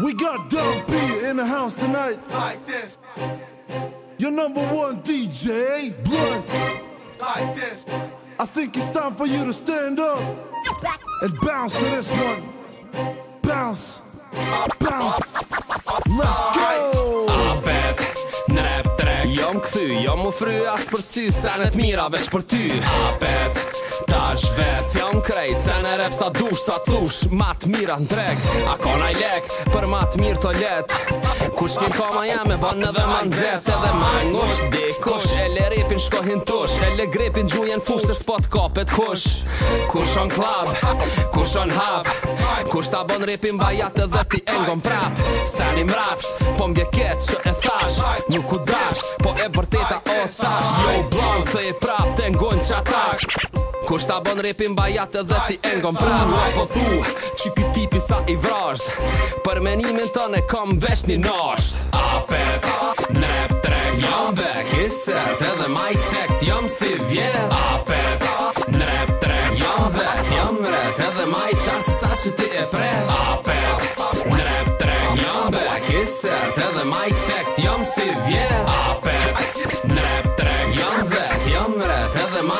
We got Dub B in the house tonight. Like this. Your number one DJ, Blood. Like this. I think it's time for you to stand up and bounce to this one. Bounce. Bounce. Let's go. Abed, rap, track. Jom këthy, jom u fry, as për sy, senet mira veç për ty. Abed, Tash vet Si on krejt Se në rep sa dush sa thush Matë mira në A kona i lek Për matë mirë të let Ku shkin koma jam e bon në dhe man zet Edhe ma ngush dikush E le repin shkohin tush E le grepin gjujen fush Se spot kapet kush Kush on club Kush on hap Kush ta bon repin bajat edhe ti engon prap Se një mrapsht Po mbje ketë që e thash Nuk u dash Po e vërteta o thash Jo blanë thë e prap të ngon qatak ta bon rapin bajat edhe ti engon pranë Po thu, që ky tipi sa i vrasht Për menimin të ne kom vesh një nasht A peta, ne treg jam vek Isert edhe maj cekt jam si vjet A peta, ne treg jam vek Jam vret edhe maj qart sa që ti e pret A peta, ne treg jam vek Isert edhe maj cekt jam si vjet A peta, ne treg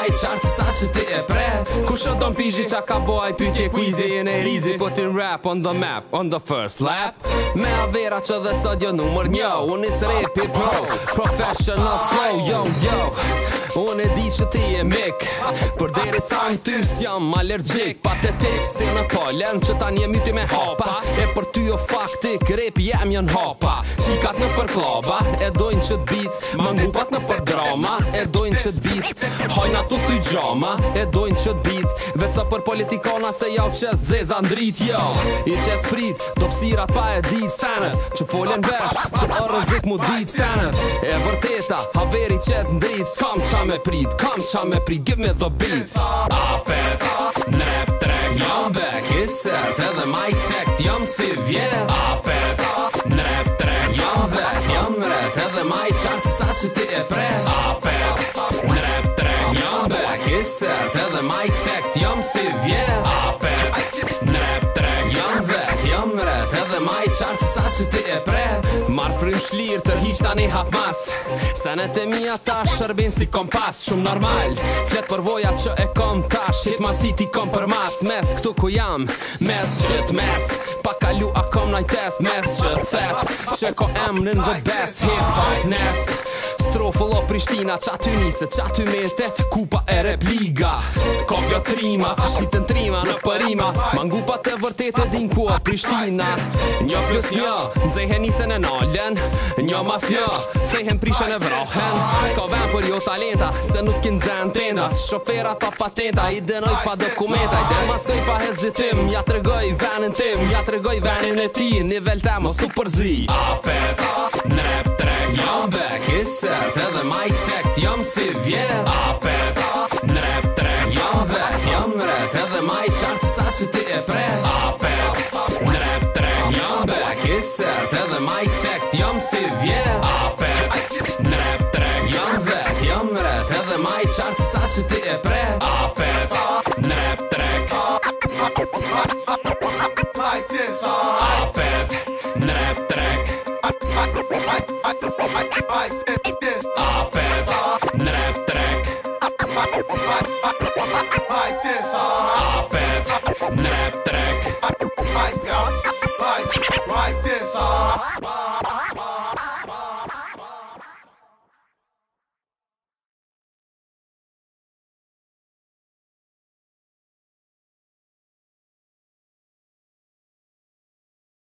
ai qartë sa që ti e pre Ku do të qa ka bo ai e kuizi e në rizi Po ti rap on the map, on the first lap Me a vera që dhe sot jo numër 1 Unë is rapi bro, professional flow, yo, yo Unë e di që ti e mik Për deri sa në ty s'jam allergjik Pa te tek si në kolen që ta një myti me hopa E për ty o faktik rep jem jën hopa Qikat në për kloba e dojnë që t'bit Mëngupat në për drama e dojnë që t'bit Hojna tu t'y gjama e dojnë që t'bit sa për politikona se jau qes zeza ndrit jo I qes frit topsira pa e dit senet Që folen vesh që o rëzik mu dit senet E vërteta haveri qet ndrit s'kam qa me prit Kam qa me prit, give me the beat Apet, nep, trek, jam back iset, edhe my cekt, jam si vjet Apet, nep, trek, jam vet Jam ret edhe my qart, sa që ti e pret Apet, nep, trek, jam back iset, edhe my cekt, jam si vjet ma i qartë sa që ti e pre Marë frim shlirë tërhisht tani hap mas Senet e mija ta shërbin si kompas Shumë normal, fletë për voja që e kom tash Hit ma si ti kom për mas Mes këtu ku jam, mes qët mes Pa kalu akom najtes, mes qët thes Që ko emnin dhe best Hip hop nest lo Prishtina qa ty nise qa ty mentet Kupa e repliga Kopja trima, që shqitën trima në përima Mangu pa të vërtet e din ku a Prishtina Një plus një Nëzhe nise në nallen Një mas një Thehen prishën e vrohen Ska ven për jo talenta Se nuk kin zhen tenda Shofera ta patenta I denoj pa dokumenta I den maskoj pa hezitim Ja të regoj venin tim Ja të regoj venin e ti Nivel më super zi Apeta Nepa sërt Edhe ma i cekt jam si vjet A pet a nrep tre Jam vet jam nret Edhe ma i qartë sa që ti e pret A pet a nrep tre Jam bek i sërt Edhe ma i jam si vjet A tre Jam vet jam nret Edhe ma i qartë sa që ti e pret